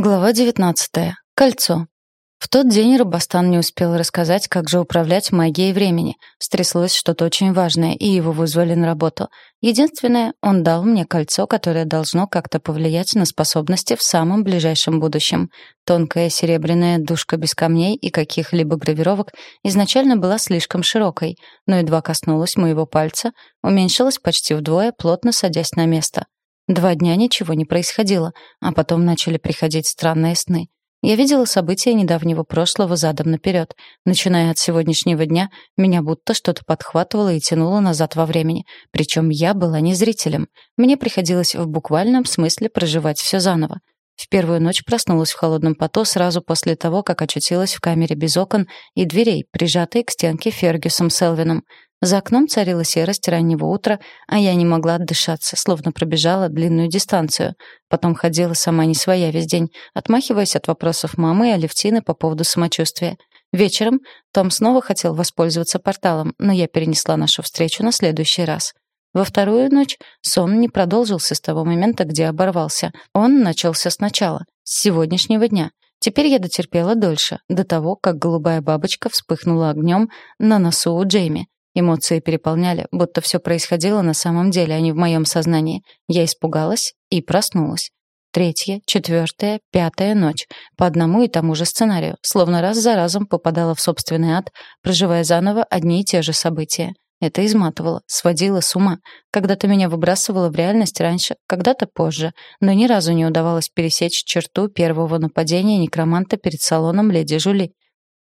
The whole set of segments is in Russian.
Глава 19. Кольцо. В тот день Робостан не успел рассказать, как же управлять магией времени. Стряслось что-то очень важное, и его вызвали на работу. Единственное, он дал мне кольцо, которое должно как-то повлиять на способности в самом ближайшем будущем. Тонкая серебряная душка без камней и каких-либо гравировок изначально была слишком широкой, но едва коснулась моего пальца, уменьшилась почти вдвое, плотно садясь на место. Два дня ничего не происходило, а потом начали приходить странные сны. Я видела события недавнего прошлого задом наперед. Начиная от сегодняшнего дня, меня будто что-то подхватывало и тянуло назад во времени. Причем я была не зрителем. Мне приходилось в буквальном смысле проживать все заново. В первую ночь проснулась в холодном поту сразу после того, как очутилась в камере без окон и дверей, прижатой к стенке Фергюсом Селвином. За окном царила серость раннего утра, а я не могла отдышаться, словно пробежала длинную дистанцию. Потом ходила сама не своя весь день, отмахиваясь от вопросов мамы и Алевтины по поводу самочувствия. Вечером Том снова хотел воспользоваться порталом, но я перенесла нашу встречу на следующий раз. Во вторую ночь сон не продолжился с того момента, где оборвался. Он начался сначала, с сегодняшнего дня. Теперь я дотерпела дольше, до того, как голубая бабочка вспыхнула огнем на носу у Джейми. Эмоции переполняли, будто все происходило на самом деле, а не в моем сознании. Я испугалась и проснулась. Третья, четвертая, пятая ночь. По одному и тому же сценарию. Словно раз за разом попадала в собственный ад, проживая заново одни и те же события. Это изматывало, сводило с ума. Когда-то меня выбрасывало в реальность раньше, когда-то позже, но ни разу не удавалось пересечь черту первого нападения некроманта перед салоном леди Жули.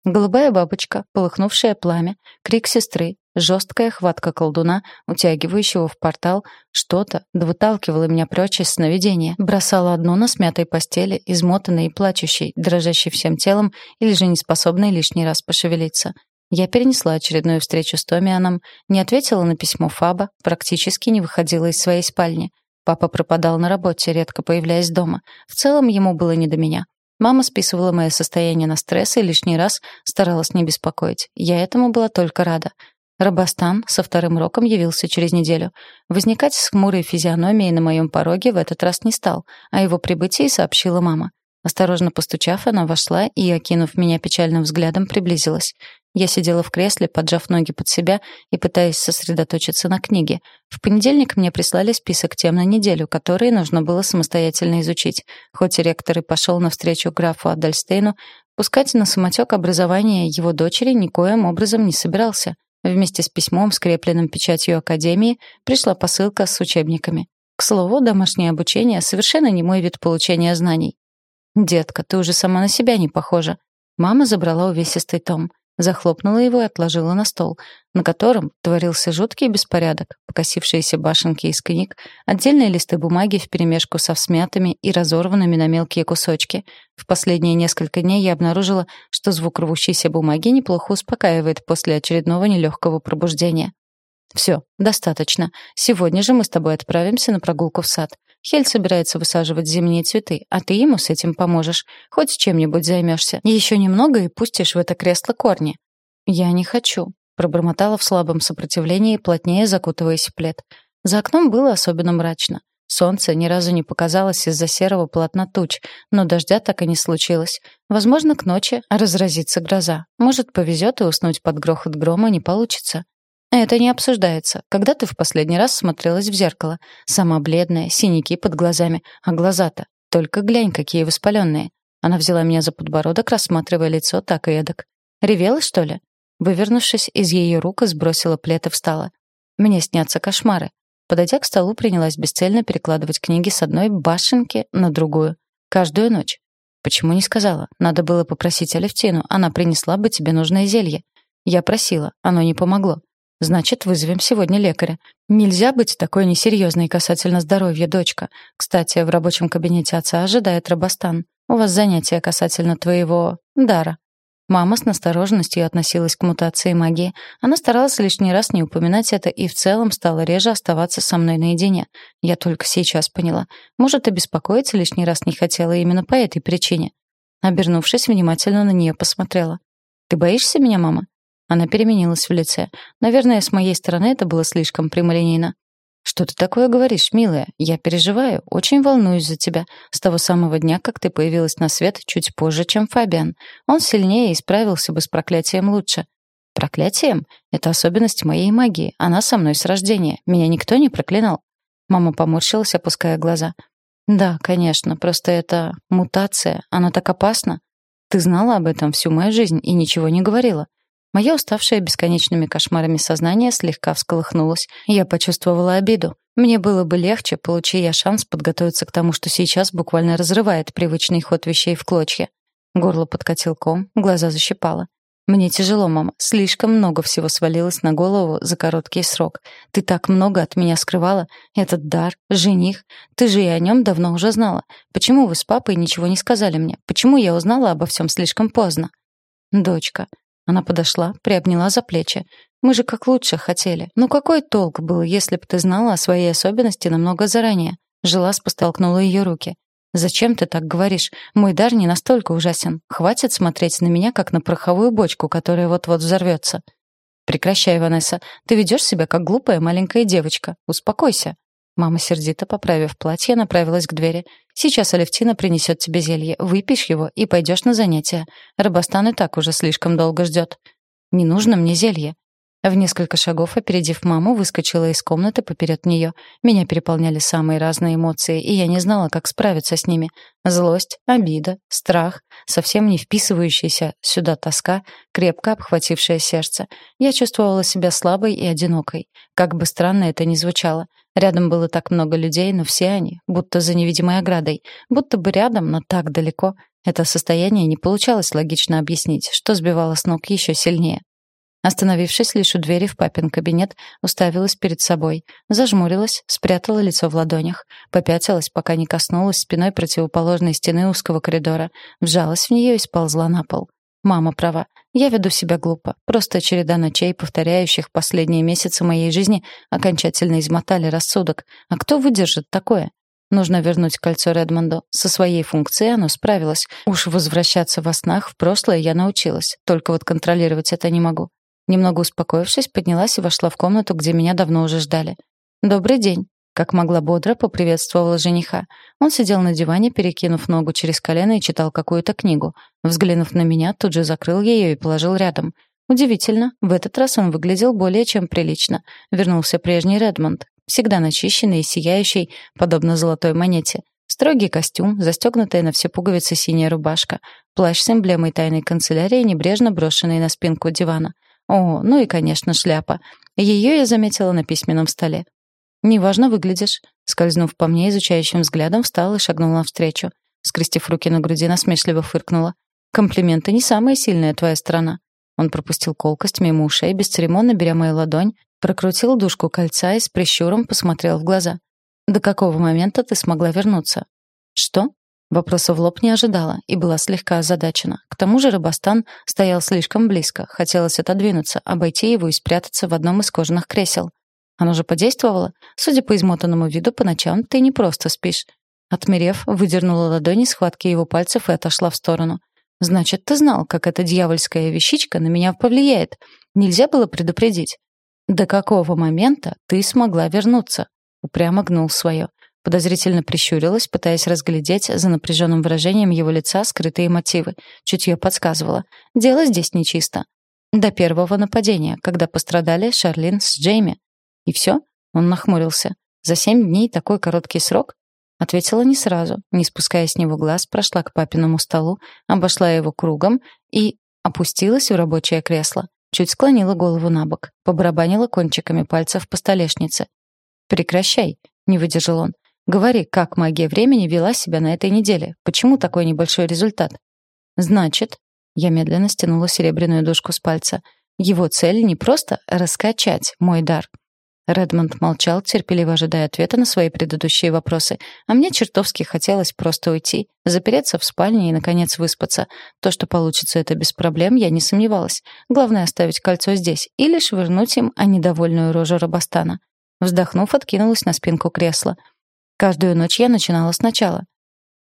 Голубая бабочка, полыхнувшее пламя, крик сестры, жесткая хватка колдуна, утягивающего в портал, что-то да выталкивало меня прочь из сновидения, бросало одну на смятой постели, измотанной и плачущей, дрожащей всем телом или же неспособной лишний раз пошевелиться. Я перенесла очередную встречу с Томианом, не ответила на письмо Фаба, практически не выходила из своей спальни. Папа пропадал на работе, редко появляясь дома. В целом ему было не до меня. Мама списывала мое состояние на стресс и лишний раз старалась не беспокоить. Я этому была только рада. Рабастан со вторым роком явился через неделю. Возникать с хмурой физиономией на моем пороге в этот раз не стал, а его прибытии сообщила мама. Осторожно постучав, она вошла и, окинув меня печальным взглядом, приблизилась. Я сидела в кресле, поджав ноги под себя и пытаясь сосредоточиться на книге. В понедельник мне прислали список тем на неделю, которые нужно было самостоятельно изучить. Хоть ректор и пошел навстречу графу Адальстейну, пускать на самотек образование его дочери никоим образом не собирался. Вместе с письмом, скрепленным печатью Академии, пришла посылка с учебниками. К слову, домашнее обучение — совершенно не мой вид получения знаний. «Детка, ты уже сама на себя не похожа». Мама забрала увесистый том — захлопнула его и отложила на стол, на котором творился жуткий беспорядок, покосившиеся башенки из книг, отдельные листы бумаги вперемешку со всмятыми и разорванными на мелкие кусочки. В последние несколько дней я обнаружила, что звук рвущейся бумаги неплохо успокаивает после очередного нелегкого пробуждения. «Все, достаточно. Сегодня же мы с тобой отправимся на прогулку в сад. Хель собирается высаживать зимние цветы, а ты ему с этим поможешь. Хоть чем-нибудь займешься. Еще немного и пустишь в это кресло корни». «Я не хочу», — пробормотала в слабом сопротивлении, плотнее закутываясь в плед. За окном было особенно мрачно. Солнце ни разу не показалось из-за серого полотна туч, но дождя так и не случилось. Возможно, к ночи разразится гроза. Может, повезет и уснуть под грохот грома не получится. Это не обсуждается. Когда ты в последний раз смотрелась в зеркало? Сама бледная, синяки под глазами, а глаза-то только глянь, какие воспаленные. Она взяла меня за подбородок, рассматривая лицо так и эдак. Ревела, что ли? Вывернувшись из ее рук, сбросила плед и встала. Мне снятся кошмары. Подойдя к столу, принялась бесцельно перекладывать книги с одной башенки на другую. Каждую ночь. Почему не сказала? Надо было попросить Алевтину, она принесла бы тебе нужное зелье. Я просила, оно не помогло. Значит, вызовем сегодня лекаря. Нельзя быть такой несерьезной касательно здоровья, дочка. Кстати, в рабочем кабинете отца ожидает Рабастан. У вас занятия касательно твоего дара. Мама с настороженностью относилась к мутации магии. Она старалась лишний раз не упоминать это и в целом стала реже оставаться со мной наедине. Я только сейчас поняла. Может, и беспокоиться лишний раз не хотела именно по этой причине. Обернувшись, внимательно на нее посмотрела. «Ты боишься меня, мама?» Она переменилась в лице. Наверное, с моей стороны это было слишком прямолинейно. «Что ты такое говоришь, милая? Я переживаю, очень волнуюсь за тебя. С того самого дня, как ты появилась на свет чуть позже, чем Фабиан. Он сильнее и справился бы с проклятием лучше». «Проклятием? Это особенность моей магии. Она со мной с рождения. Меня никто не проклинал». Мама поморщилась, опуская глаза. «Да, конечно, просто это мутация. Она так опасна. Ты знала об этом всю мою жизнь и ничего не говорила. Моя уставшая бесконечными кошмарами сознание слегка всколыхнулось. Я почувствовала обиду. Мне было бы легче, получи я шанс подготовиться к тому, что сейчас буквально разрывает привычный ход вещей в клочья. Горло подкатил ком, глаза защипало. «Мне тяжело, мама. Слишком много всего свалилось на голову за короткий срок. Ты так много от меня скрывала. Этот дар, жених. Ты же и о нем давно уже знала. Почему вы с папой ничего не сказали мне? Почему я узнала обо всем слишком поздно?» «Дочка, она подошла, приобняла за плечи. «Мы же как лучше хотели. Ну какой толк был, если бы ты знала о своей особенности намного заранее?» Желас постолкнула ее руки. «Зачем ты так говоришь? Мой дар не настолько ужасен. Хватит смотреть на меня, как на пороховую бочку, которая вот-вот взорвется». «Прекращай, Ванесса. Ты ведешь себя, как глупая маленькая девочка. Успокойся». Мама, сердито поправив платье, направилась к двери. «Сейчас Алевтина принесет тебе зелье. Выпьешь его и пойдешь на занятия. Рабостан и так уже слишком долго ждет. Не нужно мне зелье». В несколько шагов, опередив маму, выскочила из комнаты поперед нее. Меня переполняли самые разные эмоции, и я не знала, как справиться с ними. Злость, обида, страх, совсем не вписывающаяся сюда тоска, крепко обхватившее сердце. Я чувствовала себя слабой и одинокой. Как бы странно это ни звучало. Рядом было так много людей, но все они, будто за невидимой оградой, будто бы рядом, но так далеко. Это состояние не получалось логично объяснить, что сбивало с ног еще сильнее. Остановившись лишь у двери в папин кабинет, уставилась перед собой, зажмурилась, спрятала лицо в ладонях, попятилась, пока не коснулась спиной противоположной стены узкого коридора, вжалась в нее и сползла на пол. Мама права. Я веду себя глупо. Просто череда ночей, повторяющих последние месяцы моей жизни, окончательно измотали рассудок. А кто выдержит такое? Нужно вернуть кольцо Редмонду. Со своей функцией оно справилось. Уж возвращаться во снах в прошлое я научилась. Только вот контролировать это не могу. Немного успокоившись, поднялась и вошла в комнату, где меня давно уже ждали. «Добрый день», — как могла бодро поприветствовала жениха. Он сидел на диване, перекинув ногу через колено и читал какую-то книгу. Взглянув на меня, тут же закрыл ее и положил рядом. Удивительно, в этот раз он выглядел более чем прилично. Вернулся прежний Редмонд, всегда начищенный и сияющий, подобно золотой монете. Строгий костюм, застегнутая на все пуговицы синяя рубашка, плащ с эмблемой тайной канцелярии, небрежно брошенный на спинку дивана. О, ну и, конечно, шляпа. Ее я заметила на письменном столе. «Неважно выглядишь», — скользнув по мне изучающим взглядом, встал и шагнул навстречу. Скрестив руки на груди, насмешливо фыркнула. «Комплименты не самая сильная твоя сторона». Он пропустил колкость мимо ушей, бесцеремонно беря мою ладонь, прокрутил дужку кольца и с прищуром посмотрел в глаза. «До какого момента ты смогла вернуться?» «Что?» Вопроса в лоб не ожидала и была слегка озадачена. К тому же Рабастан стоял слишком близко. Хотелось отодвинуться, обойти его и спрятаться в одном из кожаных кресел. Оно же подействовало. Судя по измотанному виду, по ночам ты не просто спишь. Отмерев, выдернула ладони схватки его пальцев и отошла в сторону. «Значит, ты знал, как эта дьявольская вещичка на меня повлияет. Нельзя было предупредить». «До какого момента ты смогла вернуться?» Упрямо гнул свое. Подозрительно прищурилась, пытаясь разглядеть за напряженным выражением его лица скрытые мотивы. Чутье подсказывало. Дело здесь нечисто. До первого нападения, когда пострадали Шарлин с Джейми. И все? Он нахмурился. За семь дней такой короткий срок? Ответила не сразу, не спуская с него глаз, прошла к папиному столу, обошла его кругом и опустилась в рабочее кресло. Чуть склонила голову на бок, побарабанила кончиками пальцев по столешнице. «Прекращай», — не выдержал он. Говори, как магия времени вела себя на этой неделе? Почему такой небольшой результат? Значит, я медленно стянула серебряную дужку с пальца. Его цель не просто раскачать мой дар. Редмонд молчал, терпеливо ожидая ответа на свои предыдущие вопросы, а мне чертовски хотелось просто уйти, запереться в спальне и, наконец, выспаться. То, что получится это без проблем, я не сомневалась. Главное — оставить кольцо здесь или швырнуть им о недовольную рожу Рабастана. Вздохнув, откинулась на спинку кресла — Каждую ночь я начинала сначала.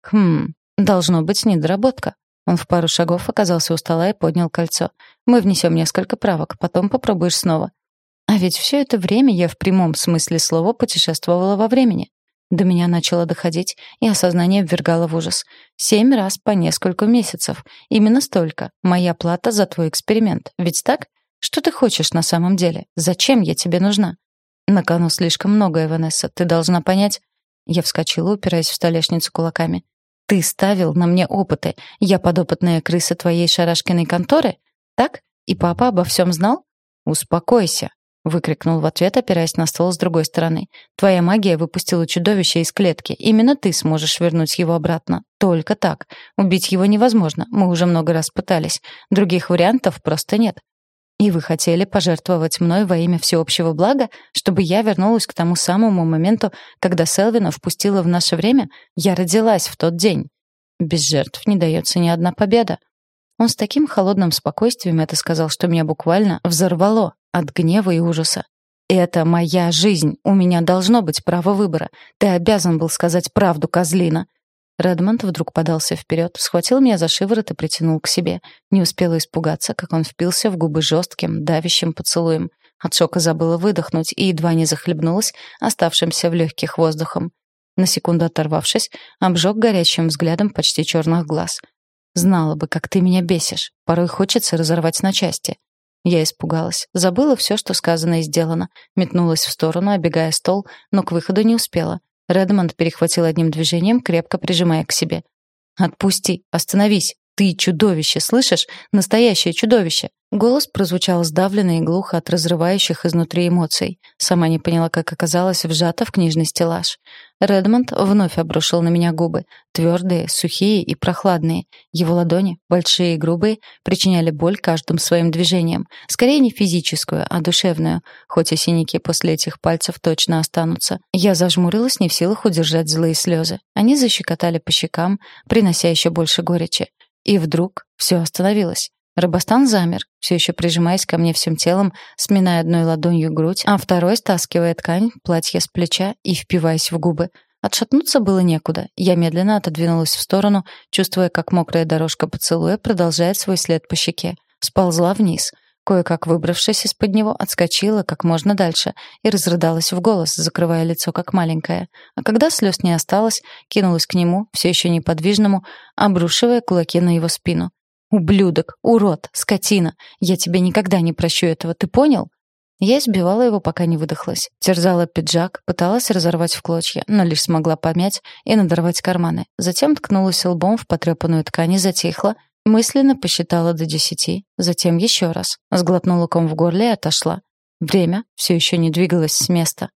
Хм, должно быть недоработка. Он в пару шагов оказался у стола и поднял кольцо. Мы внесем несколько правок, потом попробуешь снова. А ведь все это время я в прямом смысле слова путешествовала во времени. До меня начало доходить, и осознание ввергало в ужас. Семь раз по несколько месяцев. Именно столько. Моя плата за твой эксперимент. Ведь так? Что ты хочешь на самом деле? Зачем я тебе нужна? На кону слишком многое, Ванесса. Ты должна понять. Я вскочила, упираясь в столешницу кулаками. Ты ставил на мне опыты. Я подопытная крыса твоей шарашкиной конторы? Так? И папа обо всем знал? Успокойся, выкрикнул в ответ, опираясь на стол с другой стороны. Твоя магия выпустила чудовище из клетки. Именно ты сможешь вернуть его обратно. Только так. Убить его невозможно. Мы уже много раз пытались. Других вариантов просто нет. И вы хотели пожертвовать мной во имя всеобщего блага, чтобы я вернулась к тому самому моменту, когда Селвина впустила в наше время? Я родилась в тот день. Без жертв не дается ни одна победа. Он с таким холодным спокойствием это сказал, что меня буквально взорвало от гнева и ужаса. «Это моя жизнь. У меня должно быть право выбора. Ты обязан был сказать правду, козлина». Редмонд вдруг подался вперед, схватил меня за шиворот и притянул к себе. Не успела испугаться, как он впился в губы жестким, давящим поцелуем. От шока забыла выдохнуть и едва не захлебнулась оставшимся в легких воздухом. На секунду оторвавшись, обжег горячим взглядом почти черных глаз. Знала бы, как ты меня бесишь. Порой хочется разорвать на части. Я испугалась, забыла все, что сказано и сделано, метнулась в сторону, обегая стол, но к выходу не успела. Редмонд перехватил одним движением, крепко прижимая к себе. «Отпусти! Остановись! Ты чудовище, слышишь? Настоящее чудовище!» Голос прозвучал сдавленно и глухо от разрывающих изнутри эмоций. Сама не поняла, как оказалась вжата в книжный стеллаж. Редмонд вновь обрушил на меня губы, твердые, сухие и прохладные. Его ладони, большие и грубые, причиняли боль каждым своим движением. Скорее не физическую, а душевную, хоть и синяки после этих пальцев точно останутся. Я зажмурилась, не в силах удержать злые слезы. Они защекотали по щекам, принося еще больше горечи. И вдруг все остановилось. Рабостан замер, все еще прижимаясь ко мне всем телом, сминая одной ладонью грудь, а второй стаскивая ткань, платье с плеча и впиваясь в губы. Отшатнуться было некуда. Я медленно отодвинулась в сторону, чувствуя, как мокрая дорожка поцелуя продолжает свой след по щеке. Сползла вниз. Кое-как выбравшись из-под него, отскочила как можно дальше и разрыдалась в голос, закрывая лицо как маленькая. А когда слез не осталось, кинулась к нему, все еще неподвижному, обрушивая кулаки на его спину. Ублюдок, урод, скотина. Я тебе никогда не прощу этого, ты понял? Я избивала его, пока не выдохлась. Терзала пиджак, пыталась разорвать в клочья, но лишь смогла помять и надорвать карманы. Затем ткнулась лбом в потрепанную ткань и затихла, мысленно посчитала до десяти, затем еще раз. Сглотнула ком в горле и отошла. Время все еще не двигалось с места.